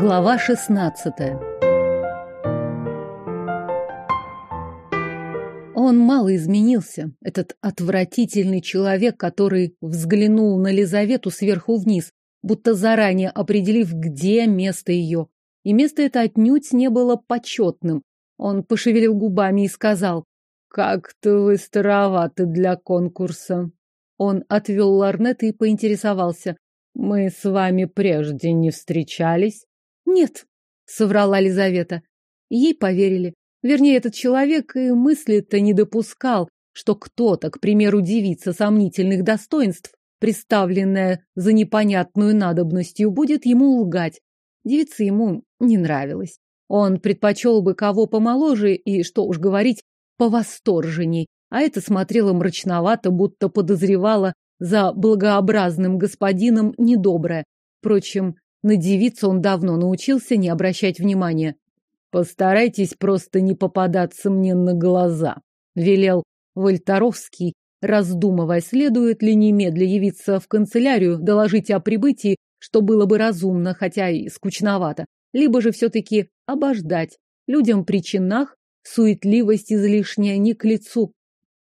Глава 16 Он мало изменился, этот отвратительный человек, который взглянул на Лизавету сверху вниз, будто заранее определив, где место ее. И место это отнюдь не было почетным. Он пошевелил губами и сказал, «Как-то вы староваты для конкурса». Он отвел ларнет и поинтересовался, «Мы с вами прежде не встречались?» «Нет», — соврала Лизавета. Ей поверили. Вернее, этот человек и мысли-то не допускал, что кто-то, к примеру, девица сомнительных достоинств, представленная за непонятную надобностью, будет ему лгать. Девица ему не нравилась. Он предпочел бы кого помоложе и, что уж говорить, повосторженней, а это смотрело мрачновато, будто подозревала за благообразным господином недоброе. Впрочем, на девицу он давно научился не обращать внимания. Постарайтесь просто не попадаться мне на глаза, велел Вольторовский, раздумывая, следует ли немедля явиться в канцелярию, доложить о прибытии, что было бы разумно, хотя и скучновато, либо же все-таки обождать. Людям при чинах суетливость излишняя не к лицу.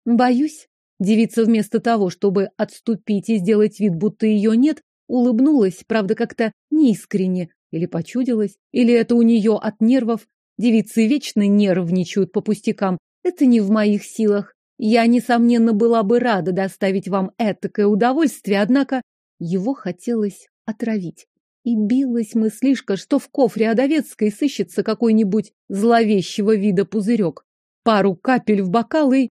Боюсь, девица вместо того, чтобы отступить и сделать вид, будто ее нет, улыбнулась, правда, как-то неискренне, или почудилась, или это у нее от нервов, Девицы вечно нервничают по пустякам. Это не в моих силах. Я, несомненно, была бы рада доставить вам этакое удовольствие, однако его хотелось отравить. И билась мыслишка, что в кофре Адовецкой сыщется какой-нибудь зловещего вида пузырек. Пару капель в бокал и...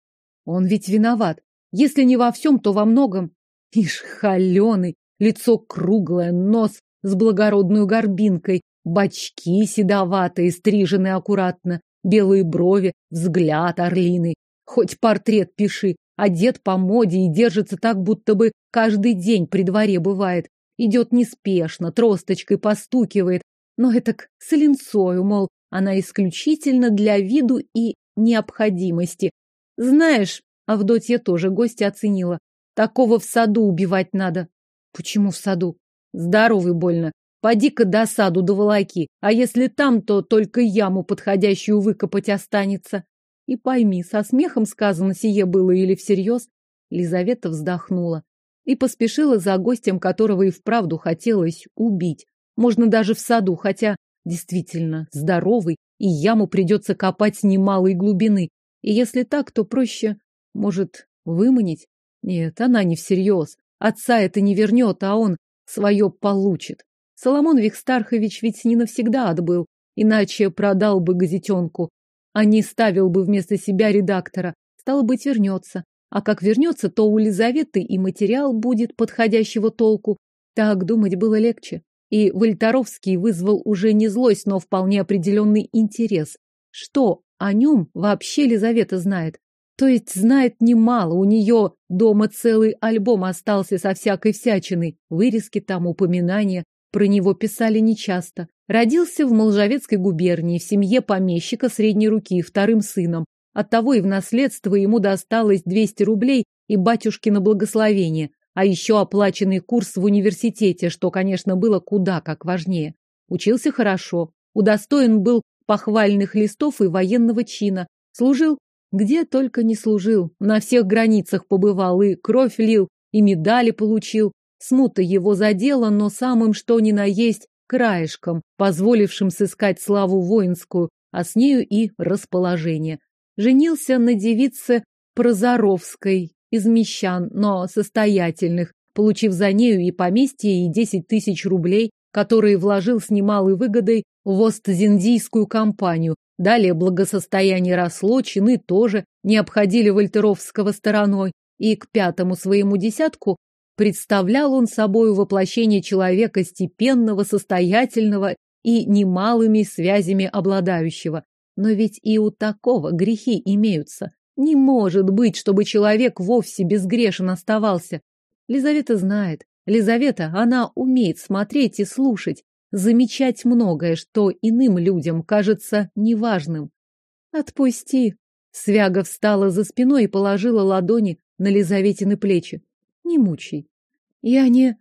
Он ведь виноват. Если не во всем, то во многом. Ишь, холеный, лицо круглое, нос с благородной горбинкой, Бочки седоватые, стрижены аккуратно, белые брови, взгляд орлиный. Хоть портрет пиши, одет по моде и держится так, будто бы каждый день при дворе бывает. Идет неспешно, тросточкой постукивает, но это к с линцою, мол, она исключительно для виду и необходимости. Знаешь, Авдотья тоже гостя оценила. Такого в саду убивать надо. Почему в саду? Здоровый больно. Поди-ка до волоки, а если там, то только яму подходящую выкопать останется. И пойми, со смехом сказано сие было или всерьез? Лизавета вздохнула и поспешила за гостем, которого и вправду хотелось убить. Можно даже в саду, хотя действительно здоровый, и яму придется копать немалой глубины. И если так, то проще, может, выманить? Нет, она не всерьез. Отца это не вернет, а он свое получит. Соломон Викстархович ведь не навсегда отбыл, иначе продал бы газетенку, а не ставил бы вместо себя редактора. Стало быть, вернется. А как вернется, то у Лизаветы и материал будет подходящего толку. Так думать было легче. И Вольторовский вызвал уже не злость, но вполне определенный интерес. Что о нем вообще Лизавета знает? То есть знает немало, у нее дома целый альбом остался со всякой всячиной, вырезки там, упоминания. Про него писали нечасто. Родился в Молжавецкой губернии, в семье помещика средней руки, вторым сыном. Оттого и в наследство ему досталось 200 рублей и батюшкино благословение, а еще оплаченный курс в университете, что, конечно, было куда как важнее. Учился хорошо, удостоен был похвальных листов и военного чина, служил где только не служил, на всех границах побывал и кровь лил, и медали получил, Смута его задела, но самым что ни на есть краешком, позволившим сыскать славу воинскую, а с нею и расположение. Женился на девице Прозоровской из мещан, но состоятельных, получив за нею и поместье, и десять тысяч рублей, которые вложил с немалой выгодой в Остзиндийскую компанию. Далее благосостояние росло, чины тоже не обходили Вольтеровского стороной, и к пятому своему десятку Представлял он собою воплощение человека степенного, состоятельного и немалыми связями обладающего. Но ведь и у такого грехи имеются. Не может быть, чтобы человек вовсе безгрешен оставался. Лизавета знает. Лизавета, она умеет смотреть и слушать, замечать многое, что иным людям кажется неважным. Отпусти. Свяга встала за спиной и положила ладони на Лизаветины плечи. Не мучай. Я не...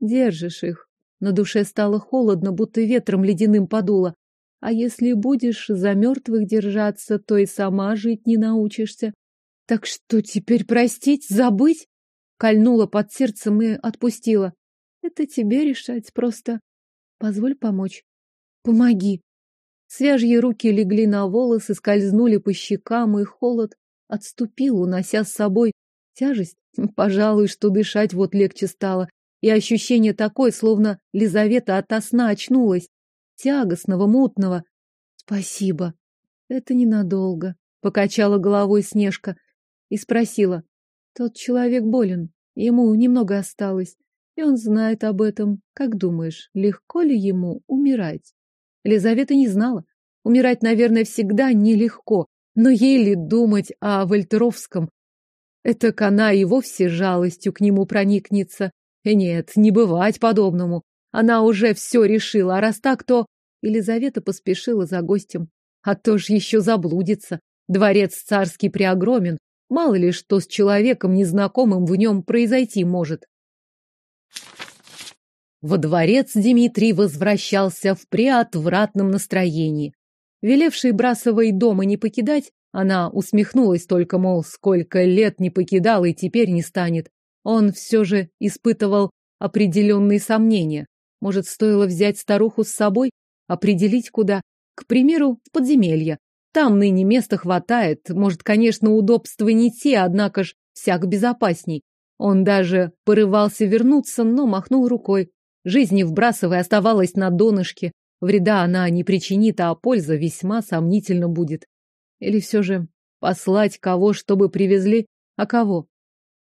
Держишь их. На душе стало холодно, будто ветром ледяным подуло. А если будешь за мертвых держаться, то и сама жить не научишься. Так что теперь простить, забыть? Кольнула под сердцем и отпустила. Это тебе решать, просто позволь помочь. Помоги. Свяжьи руки легли на волосы, скользнули по щекам, и холод отступил, унося с собой тяжесть. Пожалуй, что дышать вот легче стало. И ощущение такое, словно Лизавета ото сна очнулась. Тягостного, мутного. Спасибо. Это ненадолго. Покачала головой Снежка и спросила. Тот человек болен. Ему немного осталось. И он знает об этом. Как думаешь, легко ли ему умирать? Елизавета не знала. Умирать, наверное, всегда нелегко, но ей ли думать о Вольтеровском? Это она и вовсе жалостью к нему проникнется. И нет, не бывать подобному. Она уже все решила, а раз так, то... Елизавета поспешила за гостем. А то ж еще заблудится. Дворец царский преогромен. Мало ли что с человеком незнакомым в нем произойти может. Во дворец Дмитрий возвращался в преотвратном настроении. Велевший Брасовой дома не покидать, она усмехнулась только, мол, сколько лет не покидал и теперь не станет. Он все же испытывал определенные сомнения. Может, стоило взять старуху с собой, определить куда? К примеру, в подземелье. Там ныне места хватает. Может, конечно, удобства не те, однако ж всяк безопасней. Он даже порывался вернуться, но махнул рукой. Жизнь Евбрасовой оставалась на донышке. Вреда она не причинит, а польза весьма сомнительно будет. Или все же послать кого, чтобы привезли? А кого?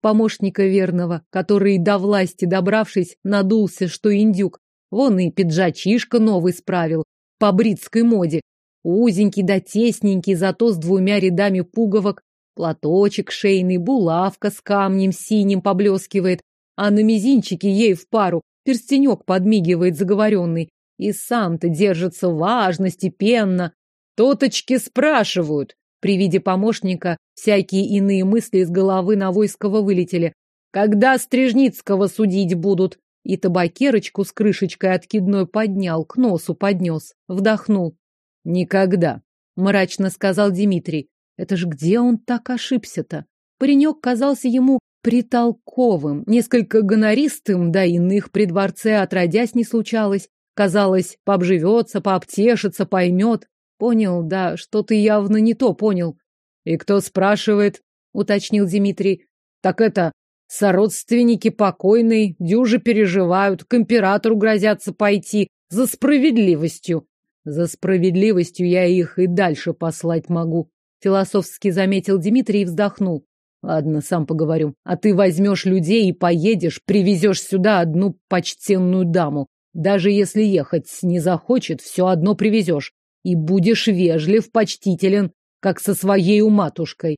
Помощника верного, который, до власти добравшись, надулся, что индюк. Вон и пиджачишка новый справил, по бритской моде. Узенький да тесненький, зато с двумя рядами пуговок. Платочек шейный, булавка с камнем синим поблескивает, а на мизинчике ей в пару Перстенек подмигивает заговоренный. И сам-то держится важно, степенно. Тоточки спрашивают. При виде помощника всякие иные мысли из головы на войского вылетели. Когда Стрижницкого судить будут? И табакерочку с крышечкой откидной поднял, к носу поднес, вдохнул. Никогда, мрачно сказал Дмитрий. Это ж где он так ошибся-то? Паренек казался ему притолковым, несколько гонористым, да иных при дворце отродясь не случалось. Казалось, пообживется, пообтешится, поймет. Понял, да, что-то явно не то понял. И кто спрашивает, уточнил Дмитрий. Так это, сородственники покойной, дюжи переживают, к императору грозятся пойти за справедливостью. За справедливостью я их и дальше послать могу, философски заметил Дмитрий и вздохнул. Ладно, сам поговорю. А ты возьмешь людей и поедешь, привезешь сюда одну почтенную даму. Даже если ехать не захочет, все одно привезешь. И будешь вежлив, почтителен, как со своей матушкой.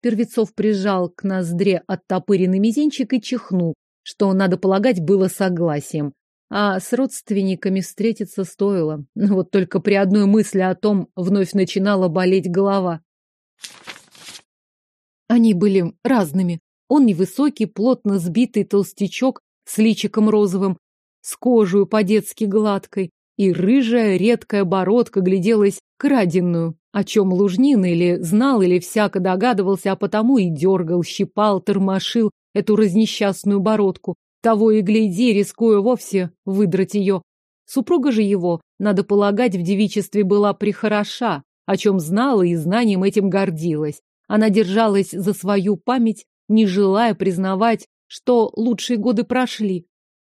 Первецов прижал к ноздре оттопыренный мизинчик и чихнул, что, надо полагать, было согласием. А с родственниками встретиться стоило. Вот только при одной мысли о том вновь начинала болеть голова. Они были разными. Он невысокий, плотно сбитый толстячок с личиком розовым, с кожей по-детски гладкой, и рыжая редкая бородка гляделась краденную, о чем Лужнин или знал, или всяко догадывался, а потому и дергал, щипал, тормошил эту разнесчастную бородку, того и гляди, рискуя вовсе выдрать ее. Супруга же его, надо полагать, в девичестве была прихороша, о чем знала и знанием этим гордилась. Она держалась за свою память, не желая признавать, что лучшие годы прошли.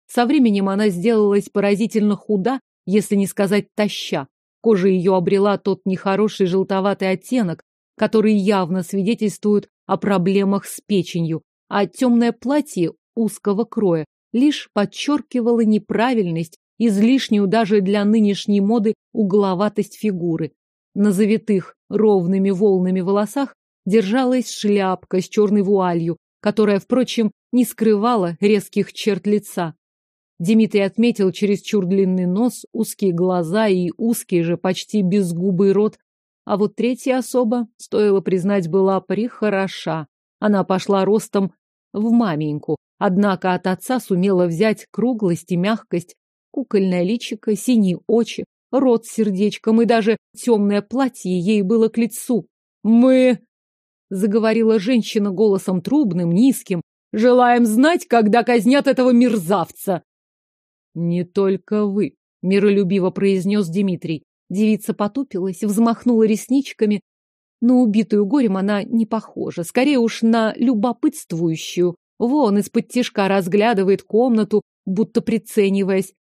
Со временем она сделалась поразительно худа, если не сказать таща. Кожа ее обрела тот нехороший желтоватый оттенок, который явно свидетельствует о проблемах с печенью, а темное платье узкого кроя лишь подчеркивало неправильность, излишнюю даже для нынешней моды угловатость фигуры. На завитых ровными волнами волосах держалась шляпка с черной вуалью, которая, впрочем, не скрывала резких черт лица. Дмитрий отметил чересчур длинный нос, узкие глаза и узкий же, почти безгубый рот. А вот третья особа, стоило признать, была прихороша. Она пошла ростом в маменьку, однако от отца сумела взять круглость и мягкость. кукольное личико, синие очи, рот с сердечком, и даже темное платье ей было к лицу. «Мы...» — заговорила женщина голосом трубным, низким. «Желаем знать, когда казнят этого мерзавца!» «Не только вы», — миролюбиво произнес Дмитрий. Девица потупилась, взмахнула ресничками. На убитую горем она не похожа, скорее уж на любопытствующую. Вон из-под тишка разглядывает комнату, будто прицениваясь.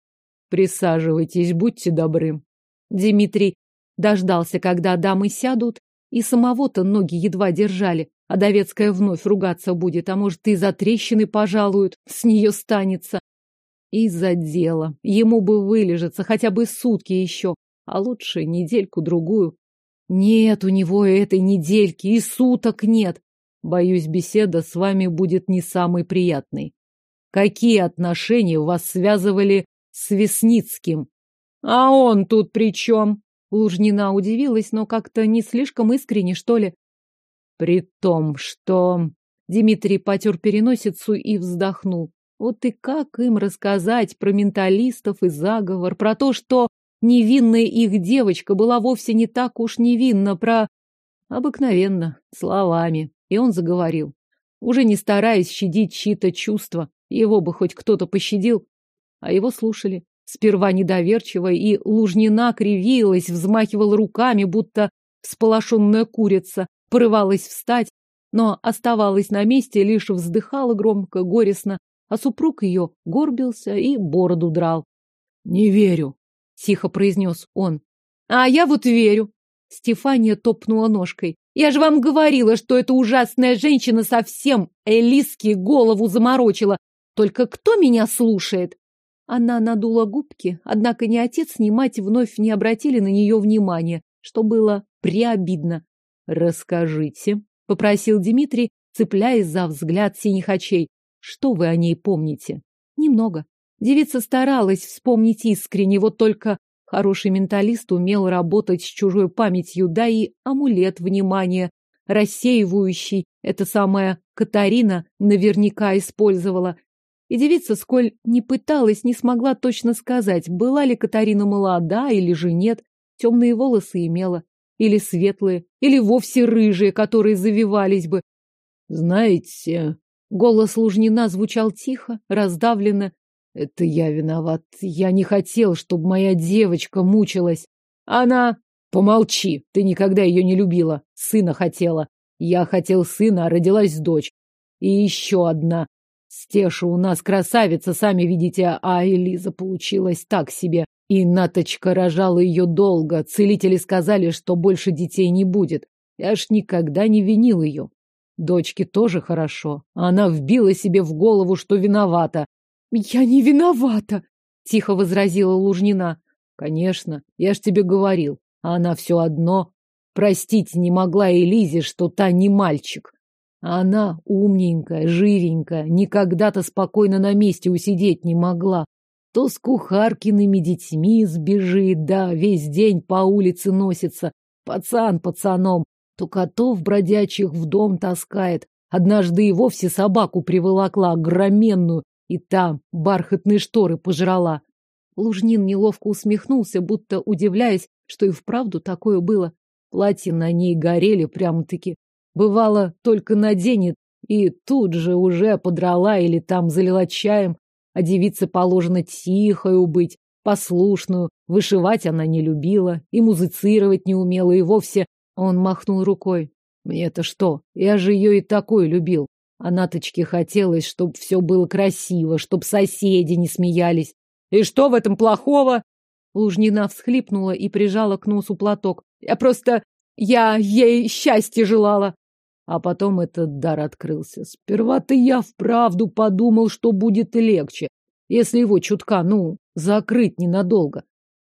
Присаживайтесь, будьте добры. Дмитрий дождался, когда дамы сядут, и самого-то ноги едва держали. А Довецкая вновь ругаться будет, а может, и за трещины пожалуют, с нее станется. И за дело. Ему бы вылежаться хотя бы сутки еще, а лучше недельку-другую. Нет у него этой недельки, и суток нет. Боюсь, беседа с вами будет не самой приятной. Какие отношения вас связывали с Весницким? А он тут при чем? Лужнина удивилась, но как-то не слишком искренне, что ли. При том, что... Дмитрий потер переносицу и вздохнул. Вот и как им рассказать про менталистов и заговор, про то, что невинная их девочка была вовсе не так уж невинна, про... Обыкновенно, словами. И он заговорил, уже не стараясь щадить чьи-то чувства. Его бы хоть кто-то пощадил, а его слушали. Сперва недоверчиво, и Лужнина кривилась, взмахивала руками, будто всполошенная курица, порывалась встать, но оставалась на месте, лишь вздыхала громко, горестно, а супруг ее горбился и бороду драл. — Не верю, — тихо произнес он. — А я вот верю. Стефания топнула ножкой. Я же вам говорила, что эта ужасная женщина совсем Элиски голову заморочила. Только кто меня слушает? Она надула губки, однако ни отец, ни мать вновь не обратили на нее внимания, что было преобидно. «Расскажите», — попросил Дмитрий, цепляясь за взгляд синих очей. «Что вы о ней помните?» «Немного». Девица старалась вспомнить искренне, вот только хороший менталист умел работать с чужой памятью, да и амулет внимания, рассеивающий, это самая Катарина наверняка использовала. И девица, сколь не пыталась, не смогла точно сказать, была ли Катарина молода или же нет. Темные волосы имела, или светлые, или вовсе рыжие, которые завивались бы. Знаете, голос Лужнина звучал тихо, раздавленно. Это я виноват. Я не хотел, чтобы моя девочка мучилась. Она... Помолчи, ты никогда ее не любила. Сына хотела. Я хотел сына, а родилась дочь. И еще одна. Стеша у нас красавица, сами видите, а Элиза получилась так себе. И Наточка рожала ее долго. Целители сказали, что больше детей не будет. Я ж никогда не винил ее. Дочке тоже хорошо. Она вбила себе в голову, что виновата. Я не виновата, тихо возразила Лужнина. Конечно, я ж тебе говорил. А она все одно простить не могла Элизе, что та не мальчик. Она умненькая, жиренькая, никогда-то спокойно на месте усидеть не могла. То с кухаркиными детьми сбежит, да, весь день по улице носится, пацан пацаном, то котов бродячих в дом таскает. Однажды и вовсе собаку приволокла, огроменную, и там бархатные шторы пожрала. Лужнин неловко усмехнулся, будто удивляясь, что и вправду такое было. Платья на ней горели прямо-таки. Бывало, только наденет, и тут же уже подрала или там залила чаем, а девице положено тихою быть, послушную, вышивать она не любила, и музицировать не умела, и вовсе он махнул рукой. Мне-то что, я же ее и такой любил. А Наточке хотелось, чтобы все было красиво, чтобы соседи не смеялись. И что в этом плохого? Лужнина всхлипнула и прижала к носу платок. Я просто... Я ей счастья желала. А потом этот дар открылся. Сперва-то я вправду подумал, что будет легче, если его чутка, ну, закрыть ненадолго.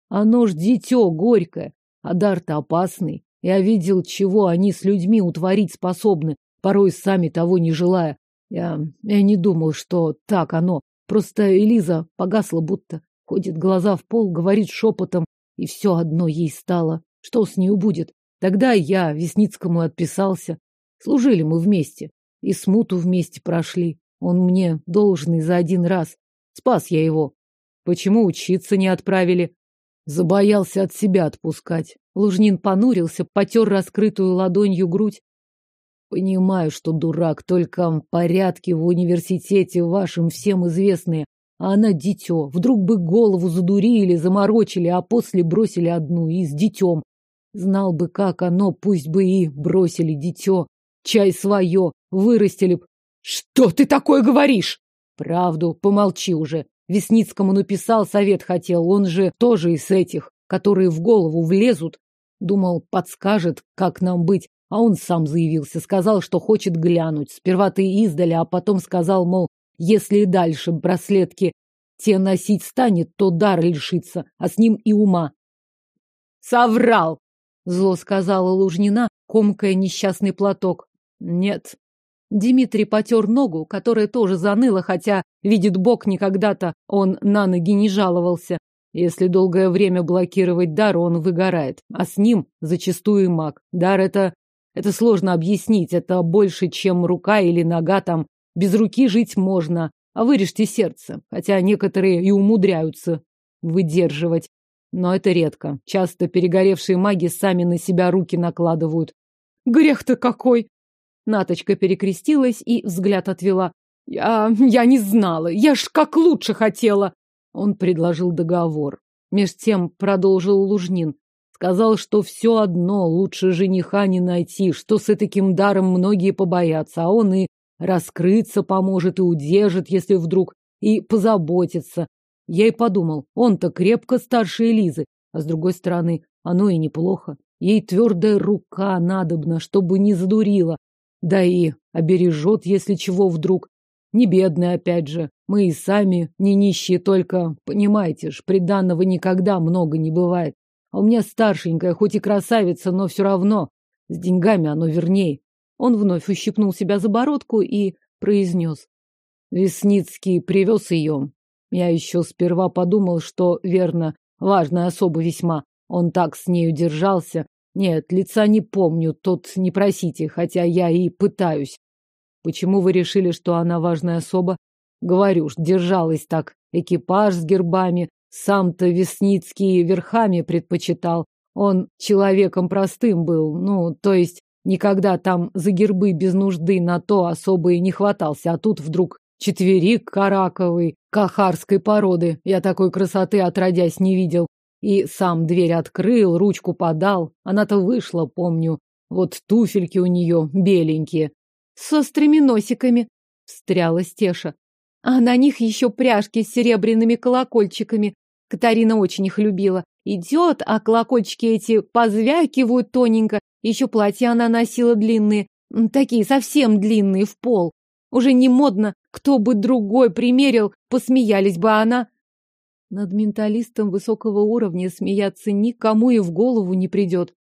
Оно ж дитё горькое, а дар-то опасный. Я видел, чего они с людьми утворить способны, порой сами того не желая. Я, я не думал, что так оно. Просто Элиза погасла будто, ходит глаза в пол, говорит шепотом, и все одно ей стало. Что с нею будет? Тогда я Весницкому отписался. Служили мы вместе. И смуту вместе прошли. Он мне должный за один раз. Спас я его. Почему учиться не отправили? Забоялся от себя отпускать. Лужнин понурился, потер раскрытую ладонью грудь. Понимаю, что дурак, только порядки в университете вашим всем известные. А она дитё. Вдруг бы голову задурили, заморочили, а после бросили одну и с детем. Знал бы, как оно, пусть бы и бросили дитё. Чай свое, вырастили б. Что ты такое говоришь? Правду, помолчи уже. Весницкому написал, совет хотел, он же тоже из этих, которые в голову влезут. Думал, подскажет, как нам быть, а он сам заявился, сказал, что хочет глянуть. Сперва ты издали, а потом сказал, мол, если и дальше браслетки те носить станет, то дар лишится, а с ним и ума. Соврал, зло сказала Лужнина, комкая несчастный платок. Нет. Дмитрий потер ногу, которая тоже заныла, хотя, видит Бог, никогда-то он на ноги не жаловался. Если долгое время блокировать дар, он выгорает, а с ним зачастую и маг. Дар это... это сложно объяснить, это больше, чем рука или нога там без руки жить можно, а вырежьте сердце, хотя некоторые и умудряются выдерживать. Но это редко. Часто перегоревшие маги сами на себя руки накладывают. Грех-то какой! Наточка перекрестилась и взгляд отвела. Я... я не знала. Я ж как лучше хотела. Он предложил договор. Меж тем продолжил Лужнин. Сказал, что все одно лучше жениха не найти, что с таким даром многие побоятся, а он и Раскрыться поможет и удержит, если вдруг, и позаботится. Я и подумал, он-то крепко старше Элизы, а с другой стороны, оно и неплохо. Ей твердая рука надобна, чтобы не задурила. Да и обережет, если чего вдруг. Не бедная, опять же. Мы и сами не нищие, только, понимаете ж, приданного никогда много не бывает. А у меня старшенькая, хоть и красавица, но все равно. С деньгами оно верней. Он вновь ущипнул себя за бородку и произнес. Весницкий привез ее. Я еще сперва подумал, что, верно, важная особа весьма. Он так с нею держался. Нет, лица не помню, тут не просите, хотя я и пытаюсь. Почему вы решили, что она важная особа? Говорю ж, держалась так. Экипаж с гербами. Сам-то Весницкий верхами предпочитал. Он человеком простым был, ну, то есть Никогда там за гербы без нужды на то особо и не хватался, а тут вдруг четверик караковый, кахарской породы. Я такой красоты отродясь не видел. И сам дверь открыл, ручку подал. Она-то вышла, помню. Вот туфельки у нее беленькие. С острыми носиками, встряла Стеша. А на них еще пряжки с серебряными колокольчиками. Катарина очень их любила. Идет, а колокольчики эти позвякивают тоненько, еще платья она носила длинные, такие совсем длинные, в пол. Уже не модно, кто бы другой примерил, посмеялись бы она. Над менталистом высокого уровня смеяться никому и в голову не придет.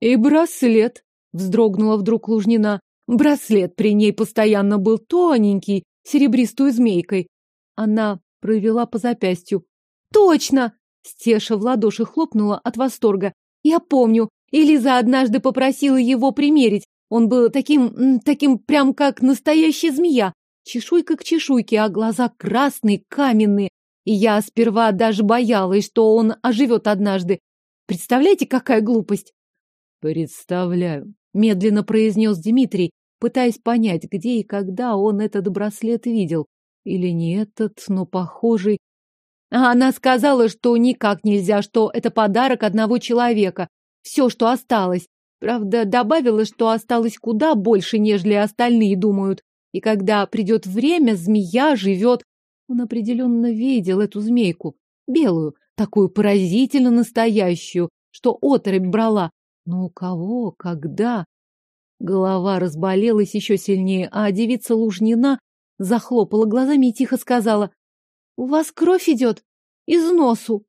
И браслет, вздрогнула вдруг Лужнина. Браслет при ней постоянно был тоненький, серебристую змейкой. Она провела по запястью. Точно! Стеша в ладоши хлопнула от восторга. Я помню, Элиза однажды попросила его примерить. Он был таким, таким прям как настоящая змея. Чешуйка к чешуйке, а глаза красные, каменные. И я сперва даже боялась, что он оживет однажды. Представляете, какая глупость? Представляю, медленно произнес Дмитрий, пытаясь понять, где и когда он этот браслет видел. Или не этот, но похожий. А она сказала, что никак нельзя, что это подарок одного человека, все, что осталось. Правда, добавила, что осталось куда больше, нежели остальные думают. И когда придет время, змея живет. Он определенно видел эту змейку. Белую, такую поразительно настоящую, что оторопь брала. Но у кого, когда? Голова разболелась еще сильнее, а девица Лужнина захлопала глазами и тихо сказала. — У вас кровь идет? Из носу.